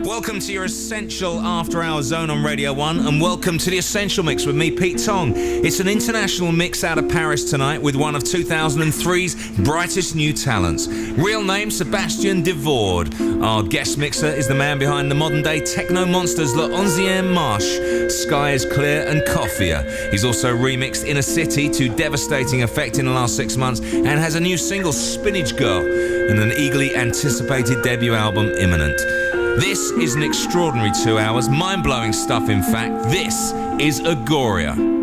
Welcome to your Essential After Hour Zone on Radio 1, and welcome to the Essential Mix with me, Pete Tong. It's an international mix out of Paris tonight with one of 2003's brightest new talents. Real name Sebastian Devaud. Our guest mixer is the man behind the modern day techno monsters La Onzième Marche, Sky is Clear, and Coffia. He's also remixed Inner City to devastating effect in the last six months and has a new single, Spinach Girl, and an eagerly anticipated debut album imminent. This is an extraordinary two hours, mind blowing stuff, in fact. This is Agoria.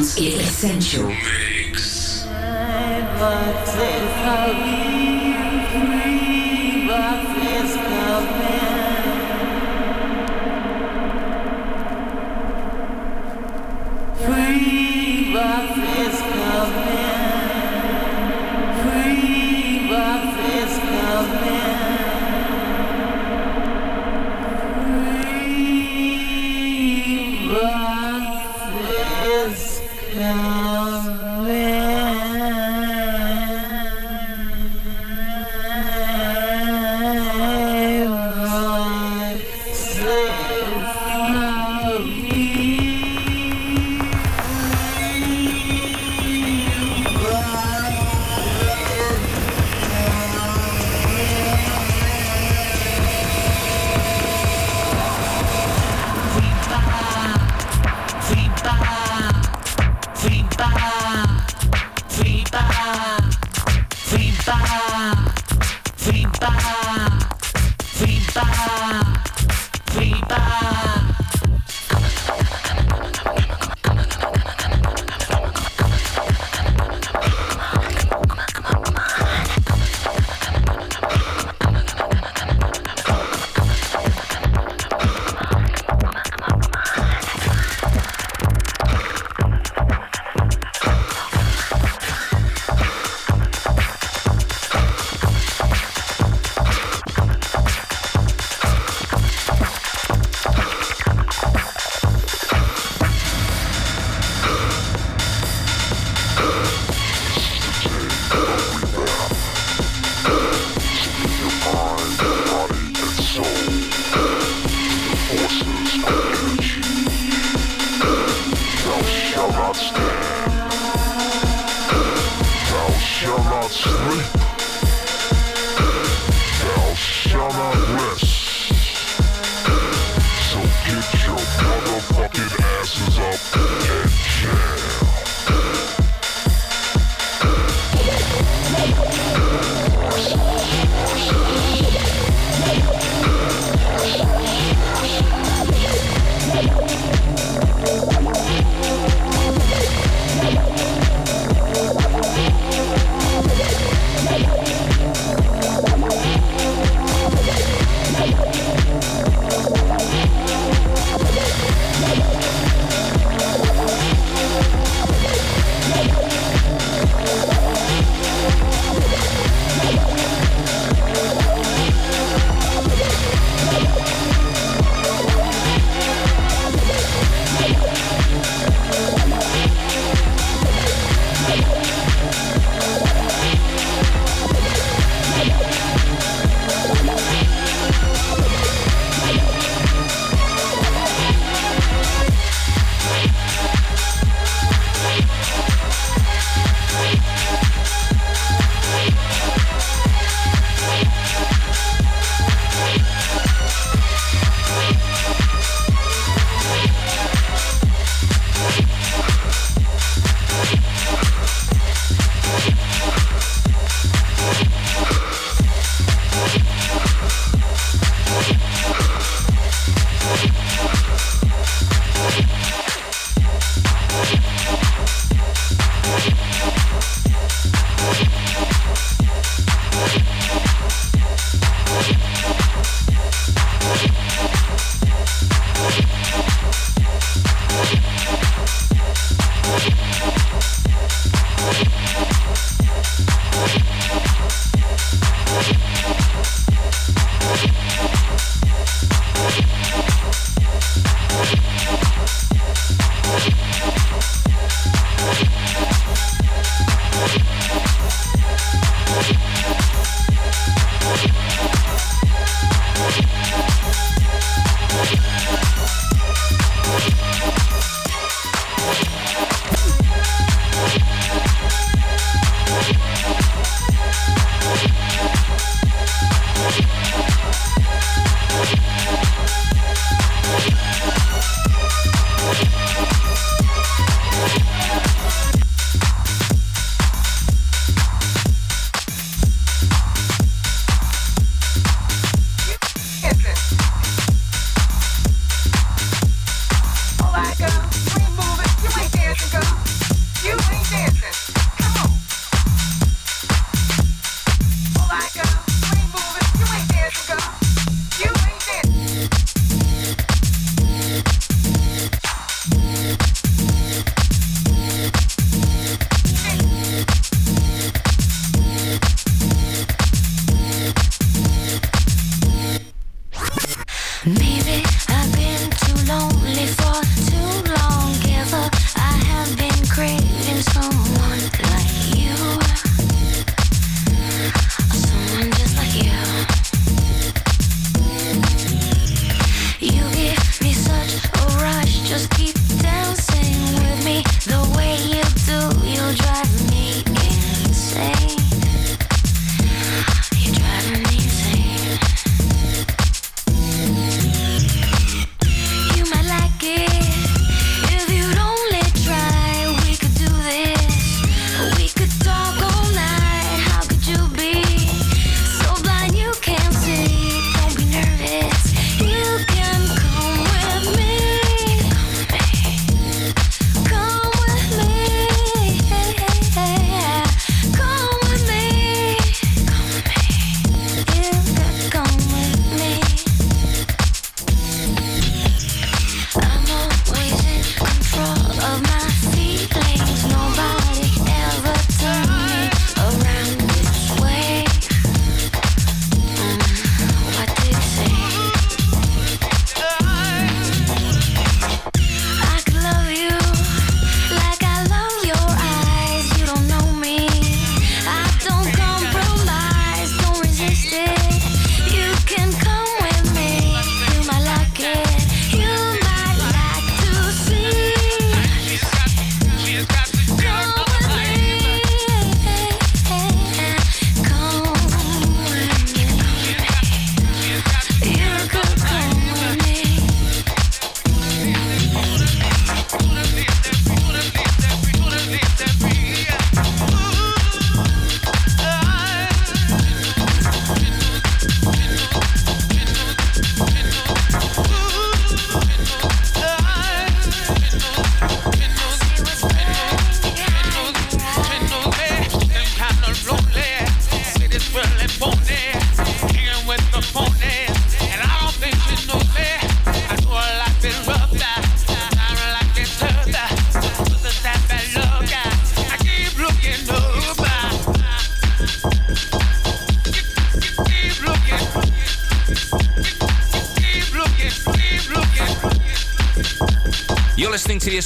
Essential.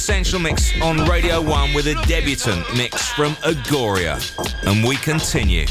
Essential Mix on Radio 1 with a debutant mix from Agoria. And we continue.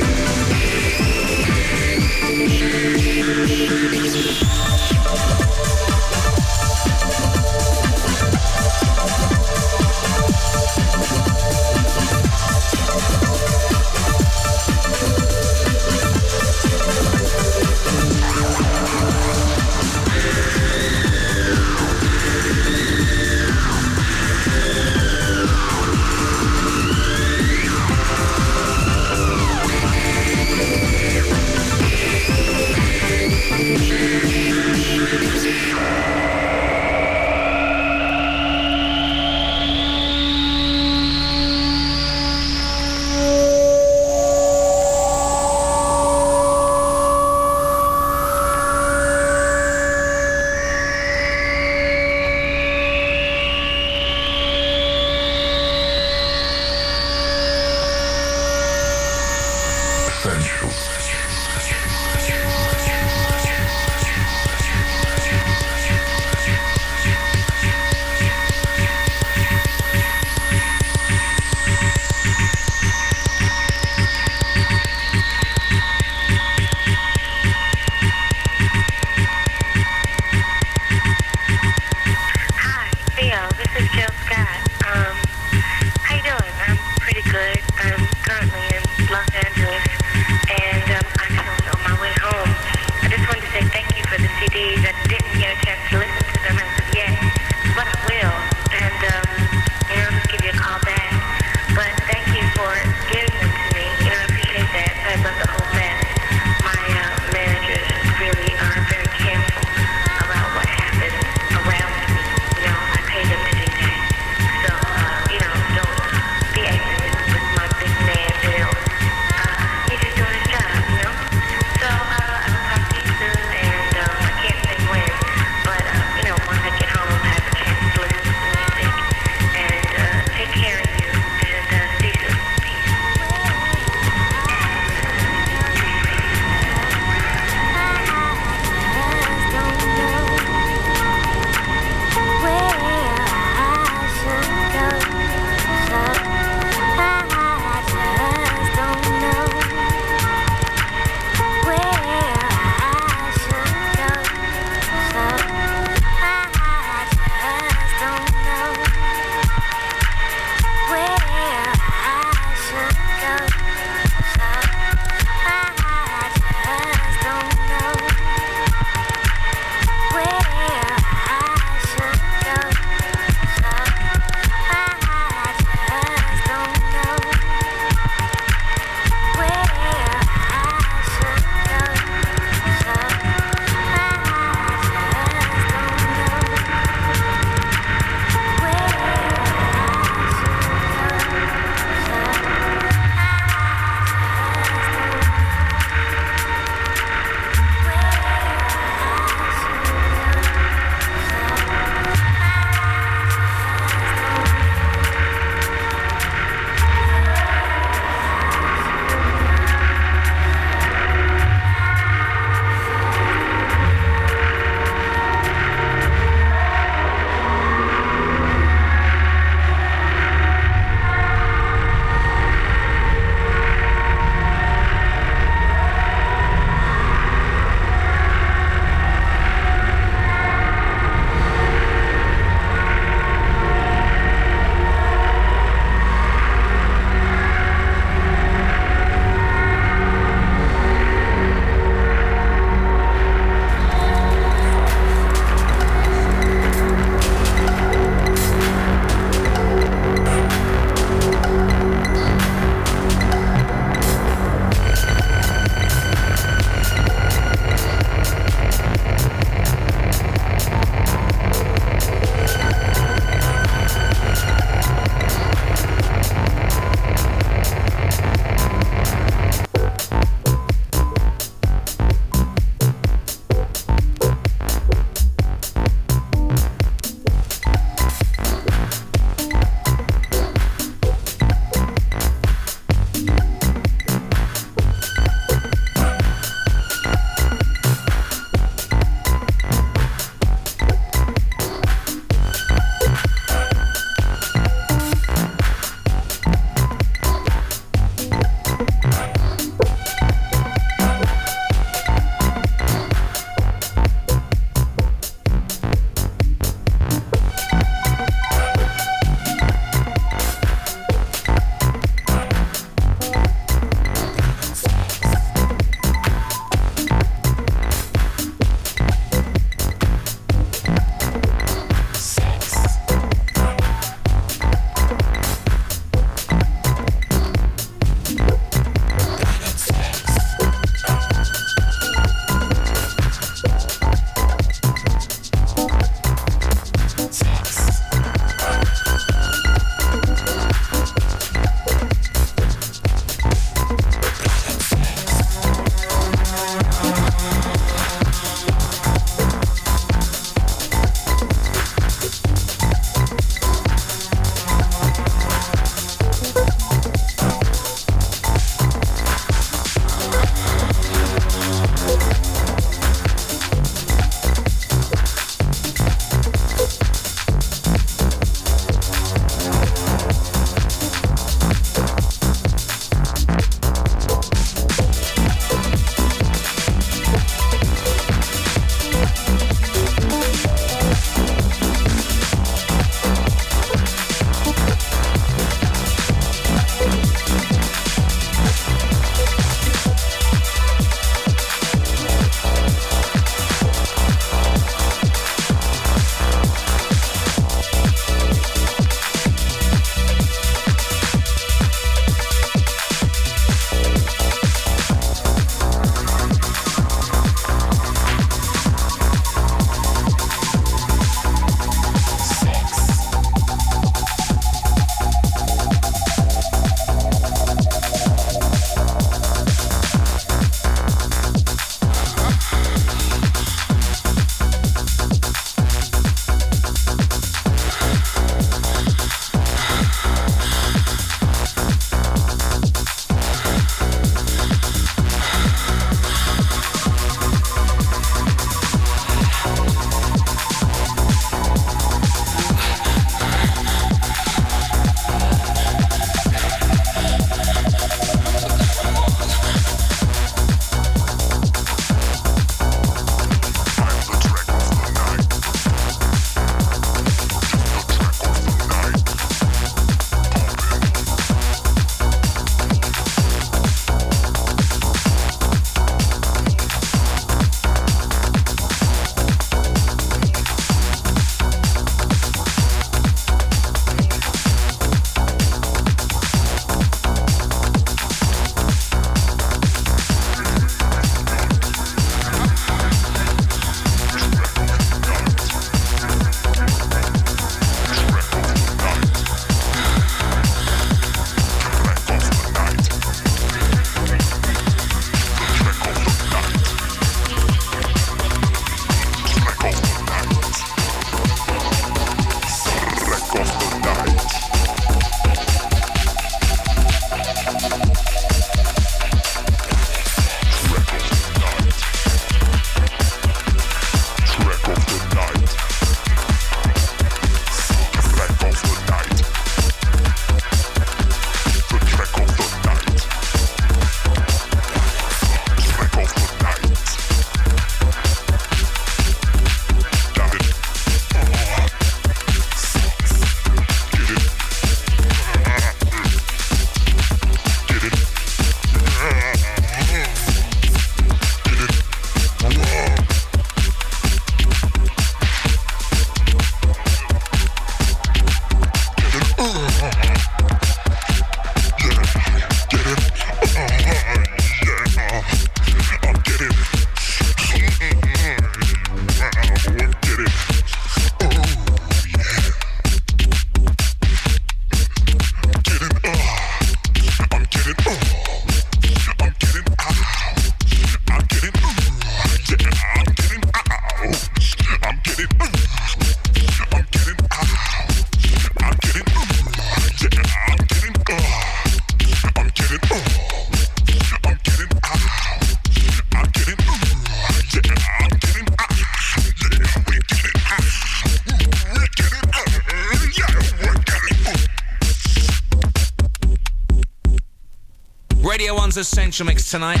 Essential Mix tonight,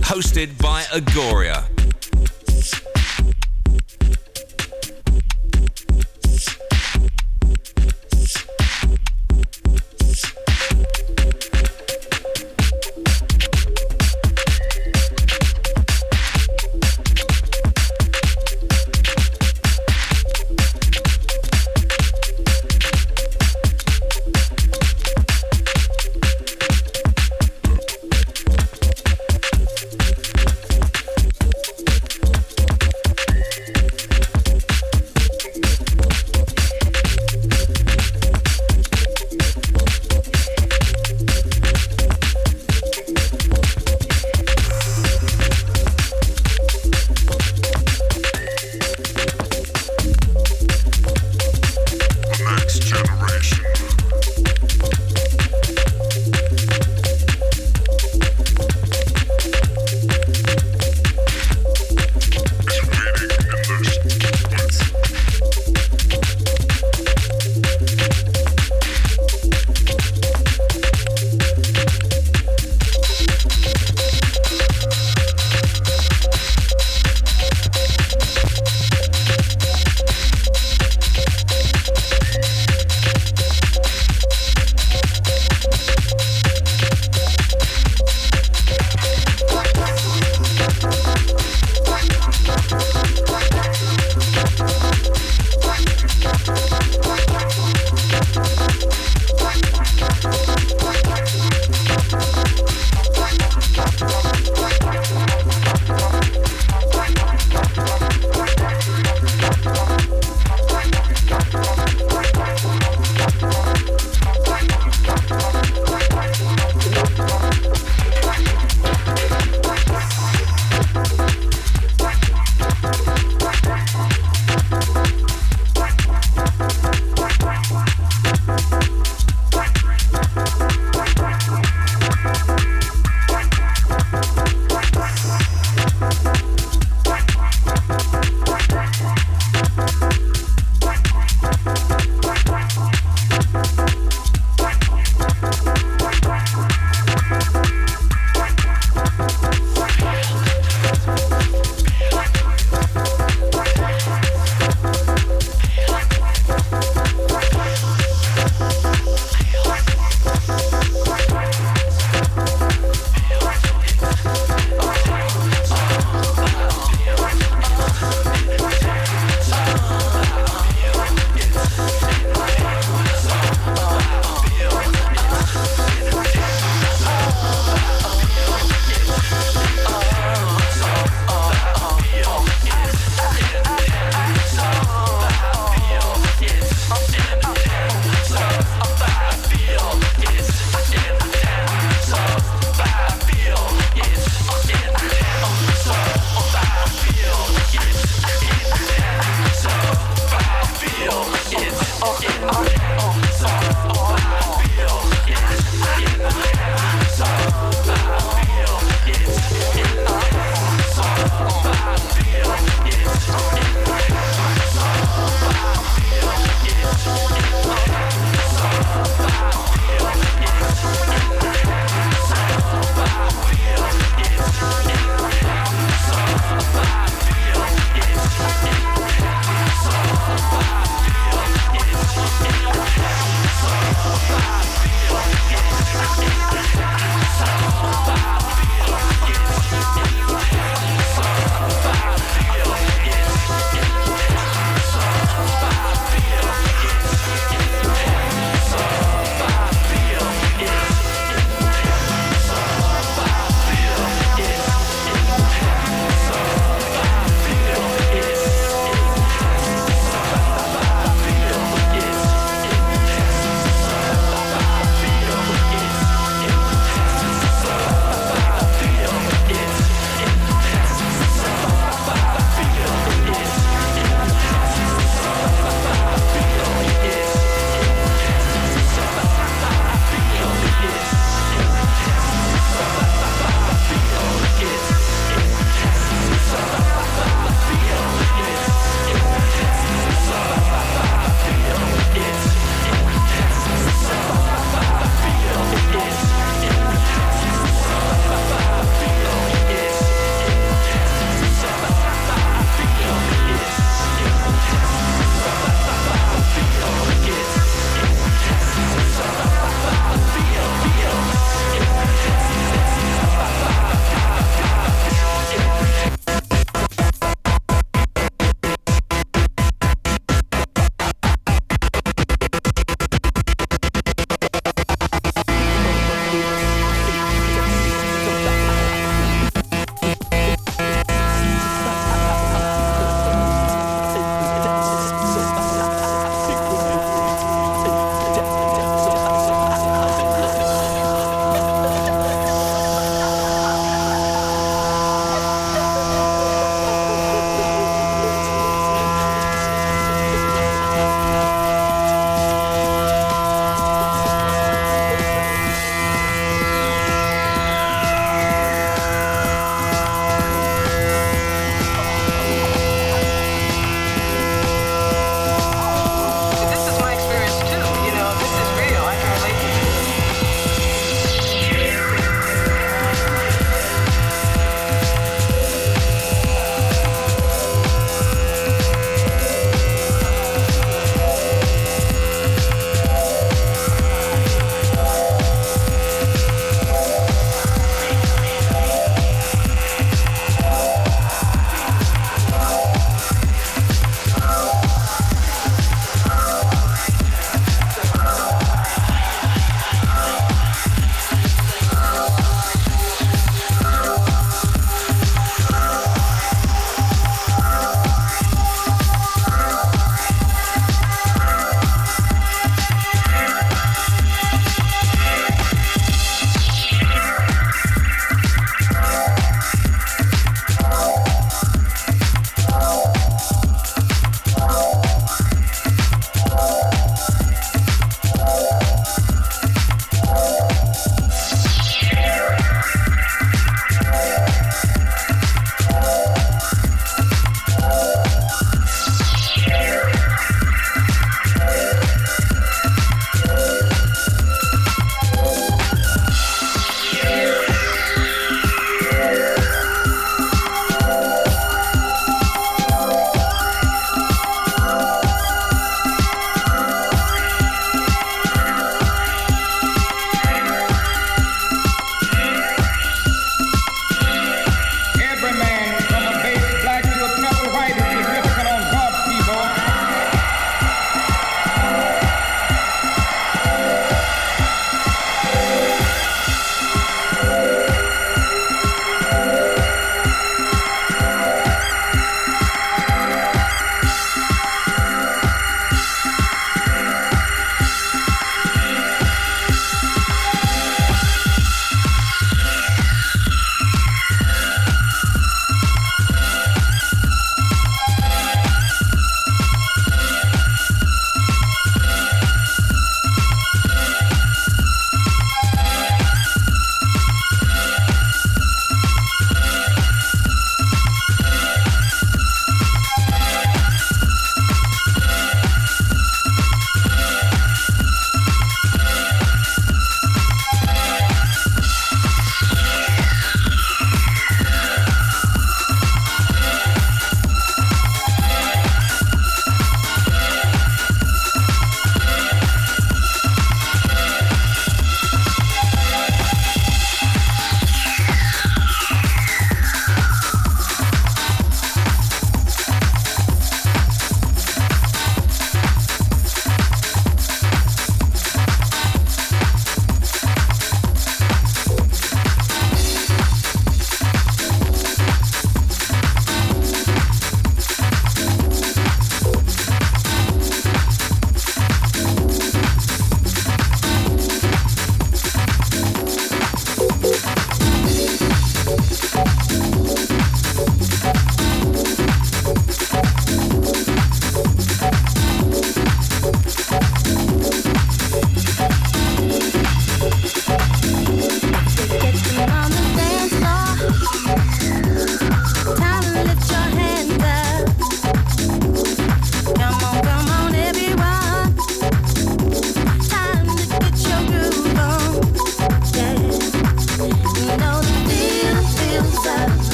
hosted by Agoria.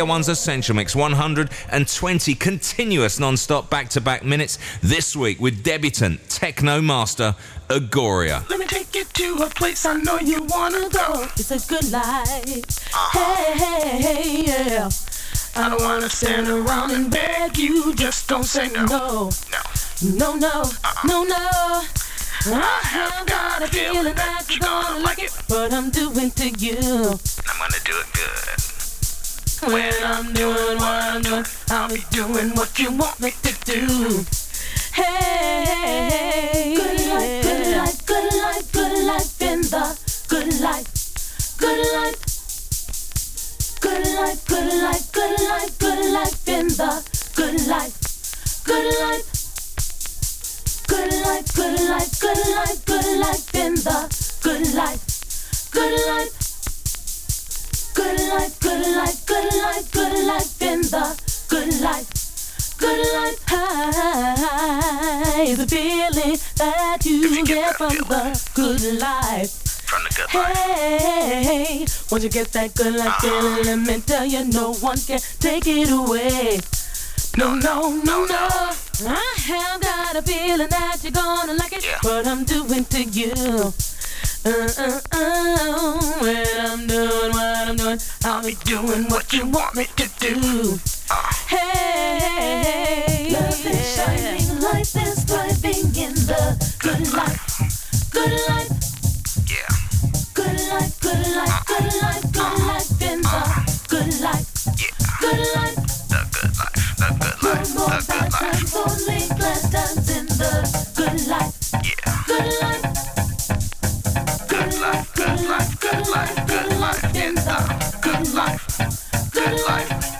Radio 1's Essential Mix 120 continuous non stop back to back minutes this week with debutant techno master Agoria. Let me take you to a place I know you wanna go. It's a good life. Uh-huh. Hey, hey, yeah. I don't wanna stand around and beg you, just don't say no. No, no, no, no, uh-uh. no, no. I have got a feeling that you're gonna like it. What I'm doing to you. When I'm doing what I'm doing, I'll be doing what you want me to do. You get from the good life. From the good life. Hey, once you get that good life uh-huh. feeling, let me tell you, no one can take it away. No, no, no, no. I have got a feeling that you're gonna like it. What I'm doing to you. Uh, uh, uh, when I'm doing what I'm doing, I'll be doing what you want me to do. Hey, love is shining, life is thriving in the good life, good life. Yeah. Good life, good life, good life, good life in the good life, yeah. Good life. The good life, the good life, the good life. Times, only glad times in the good life, yeah. Good life life, good life, good life, good life in the good life, good life.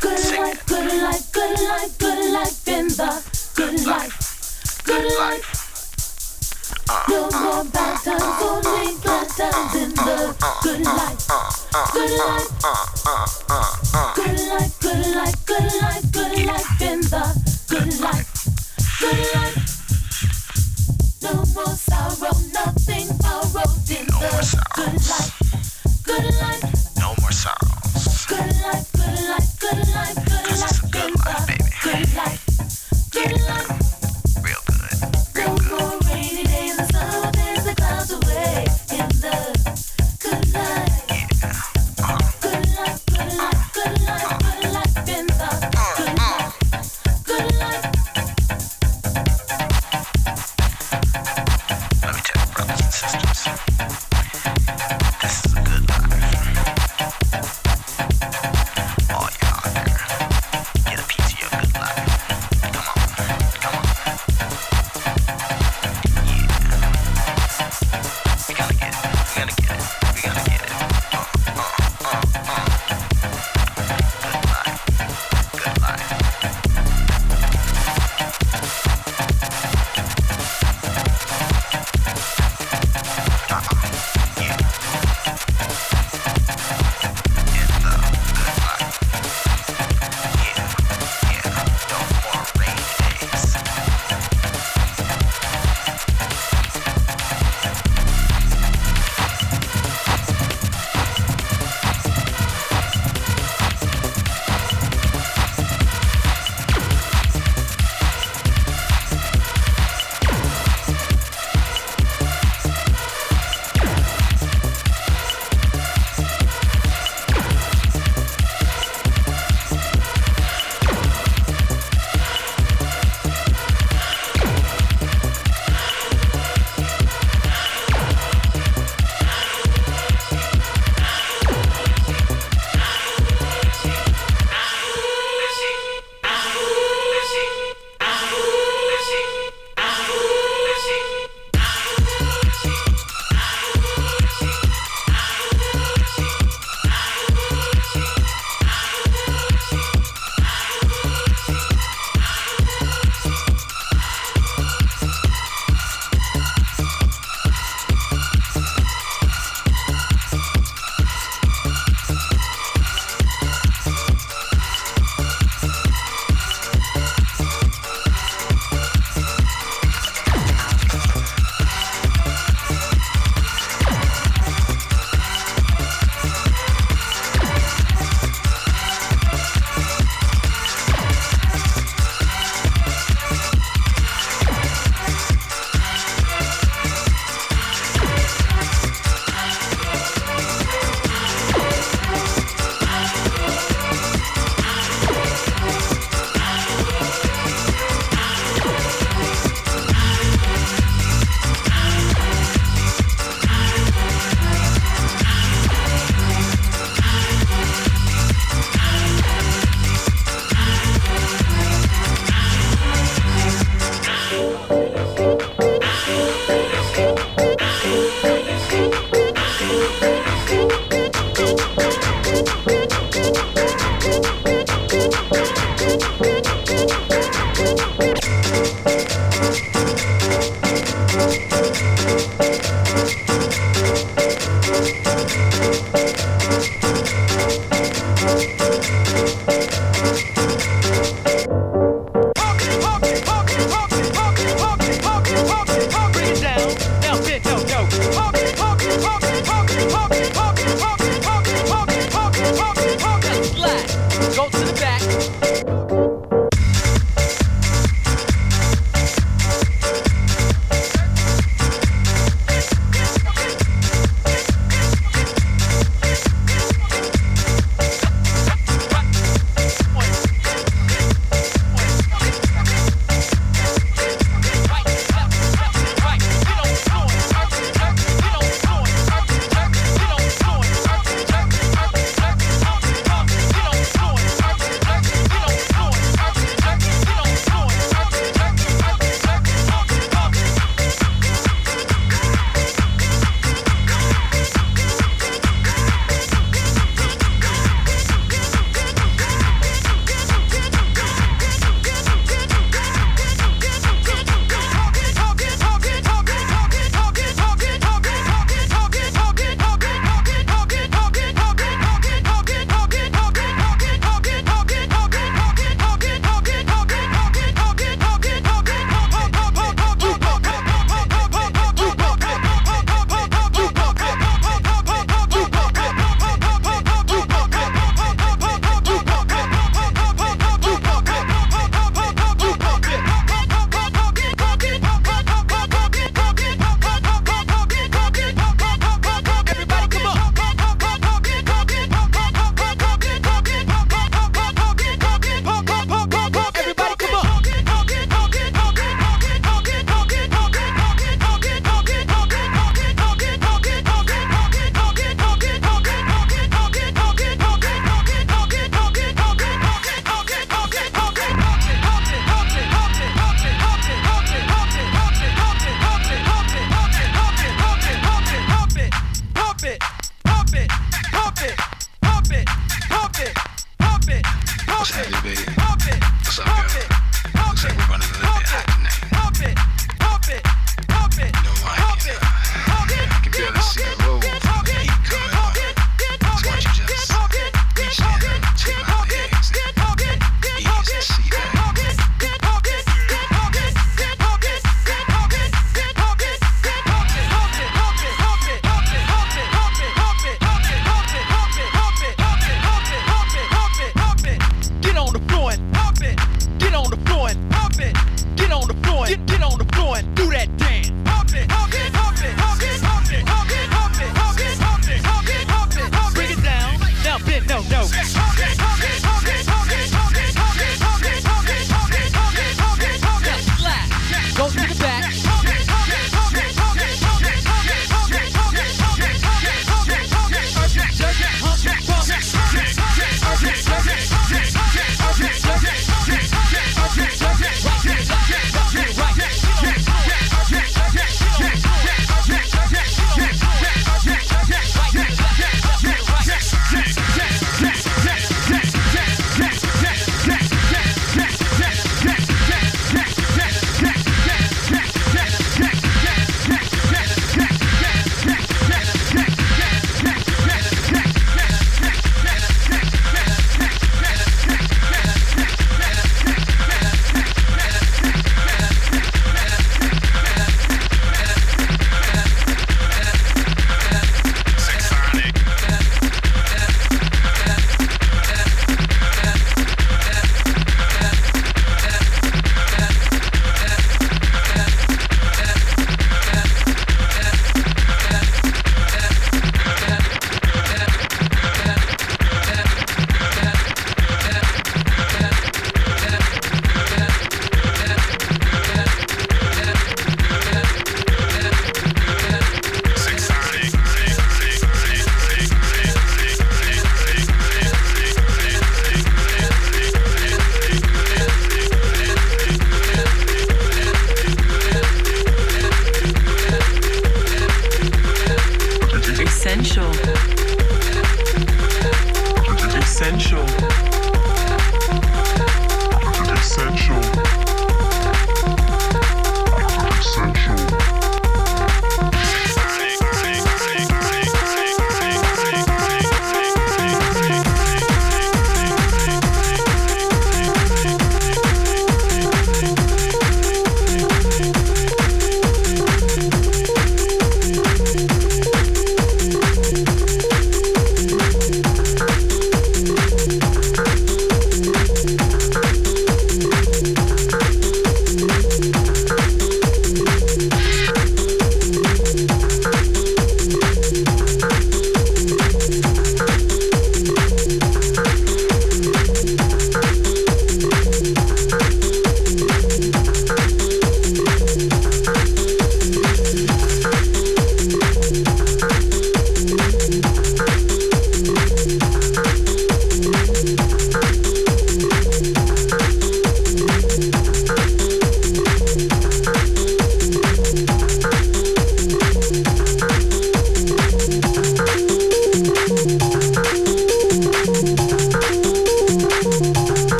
Good life, good life, good life, good life in the good life, good life. No more bad times, only good times in the good life, good life, good life, good life, good life, good life in the good life, good life. No more sorrow, nothing borrowed in the good life, good life. No more sorrow life, good life, good life, good life, good life, good life, good life.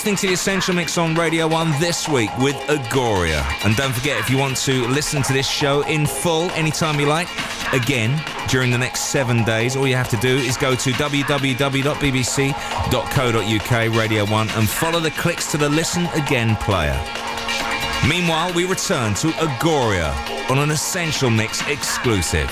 Listening to the Essential Mix on Radio 1 this week with Agoria. And don't forget, if you want to listen to this show in full anytime you like, again, during the next seven days, all you have to do is go to www.bbc.co.uk Radio 1 and follow the clicks to the Listen Again player. Meanwhile, we return to Agoria on an Essential Mix exclusive.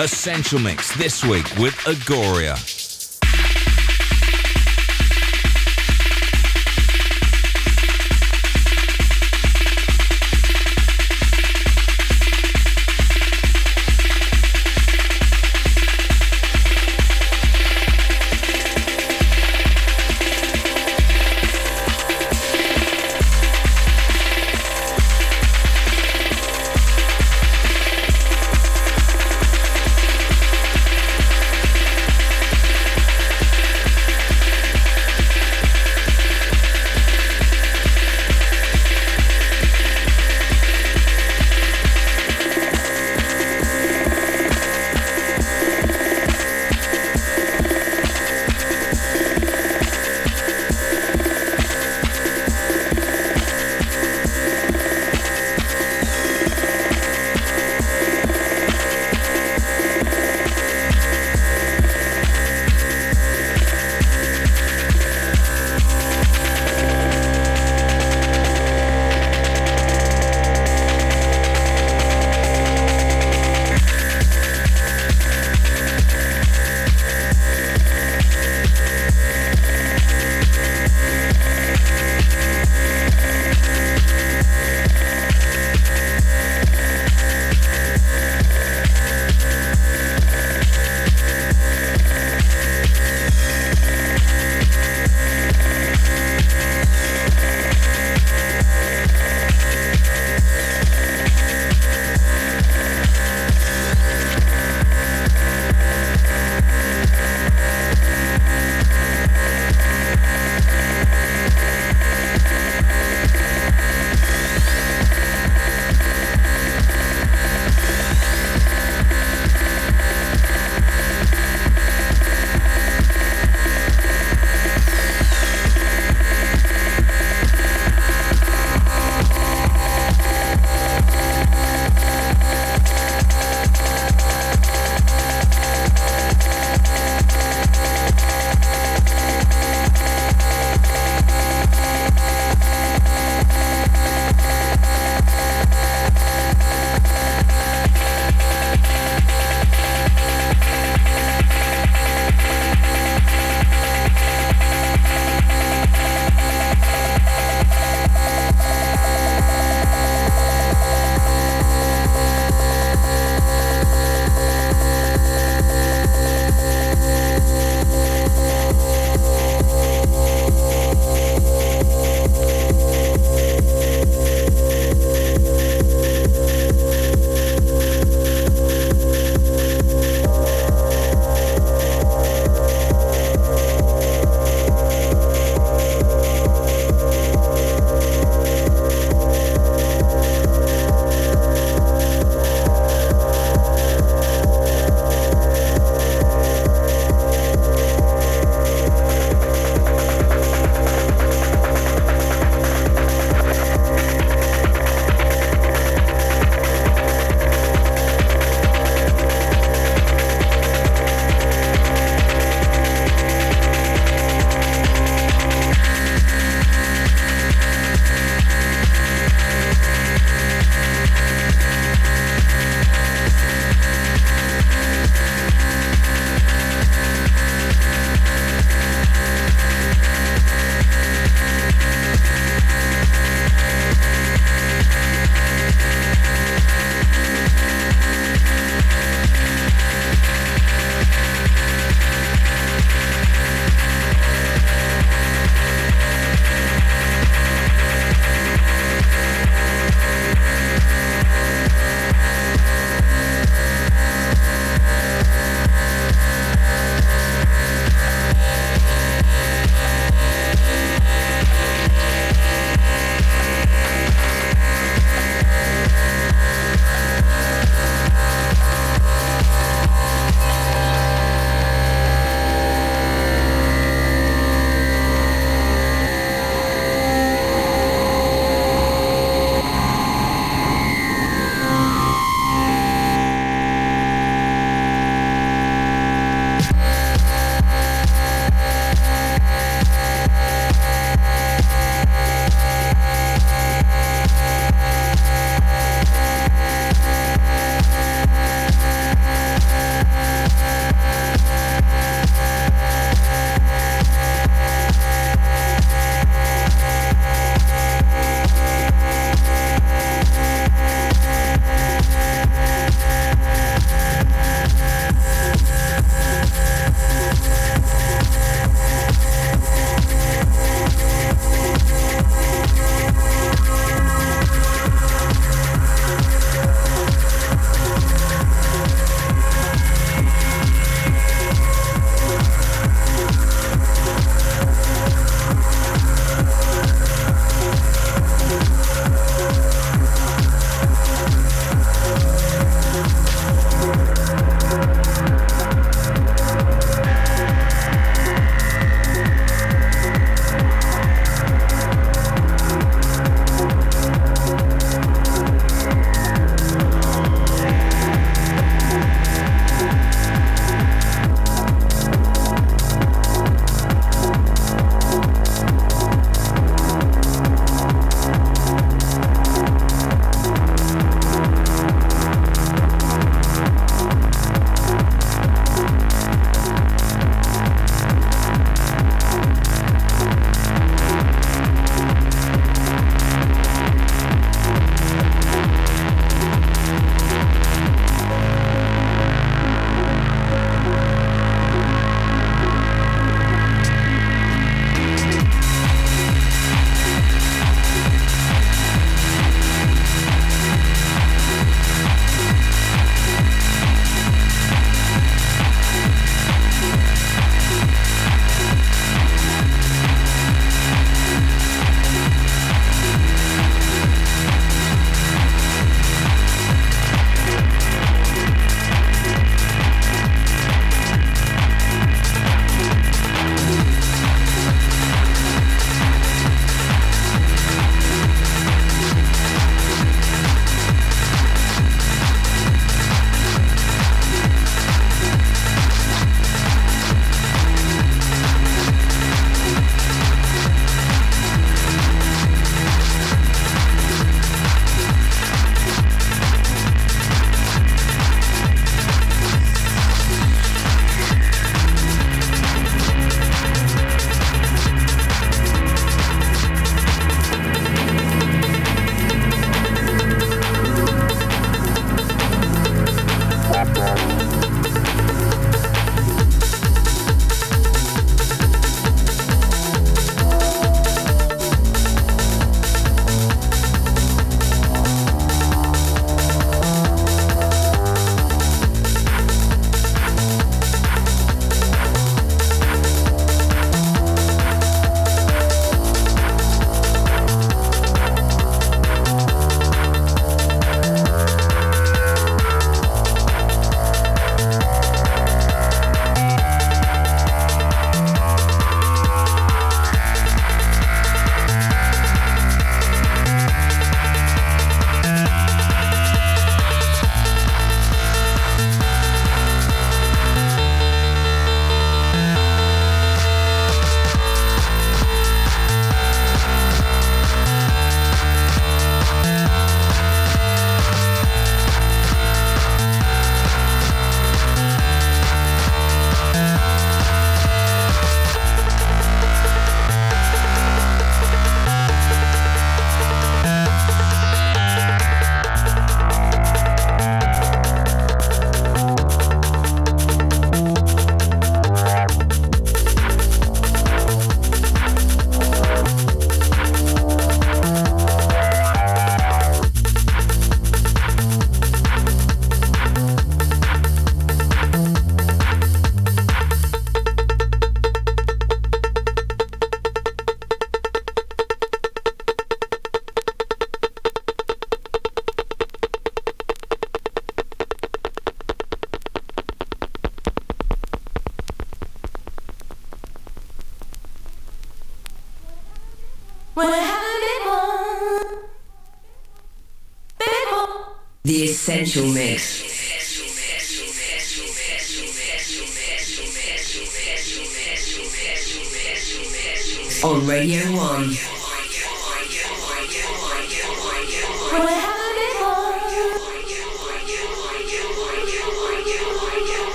Essential Mix this week with Agoria.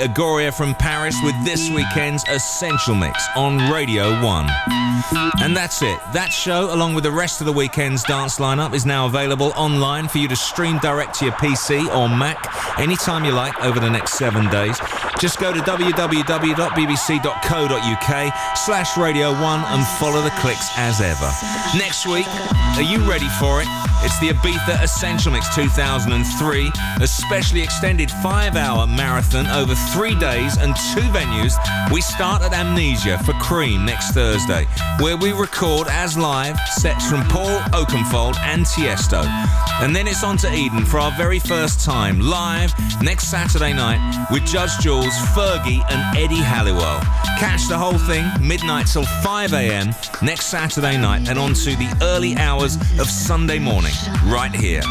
Agoria from Paris, with this weekend's Essential Mix on Radio 1. And that's it. That show, along with the rest of the weekend's dance lineup, is now available online for you to stream direct to your PC or Mac anytime you like over the next seven days. Just go to www.bbc.co.uk slash Radio 1 and follow the clicks as ever. Next week, are you ready for it? It's the Ibiza Essential Mix 2003, a specially extended five hour marathon over three days and two venues. We start at Amnesia for Cream next Thursday, where we record as live sets from Paul Oakenfold and Tiesto. And then it's on to Eden for our very first time, live next Saturday night with Judge Jules, Fergie, and Eddie Halliwell. Catch the whole thing midnight till 5 a.m. next Saturday night and on to the early hours of Sunday morning, right here.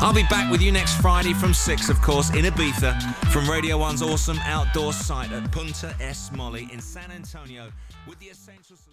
I'll be back with you next Friday from 6, of course, in Ibiza from Radio 1's awesome outdoor site at Punta Es Moli in San Antonio with the essential selection.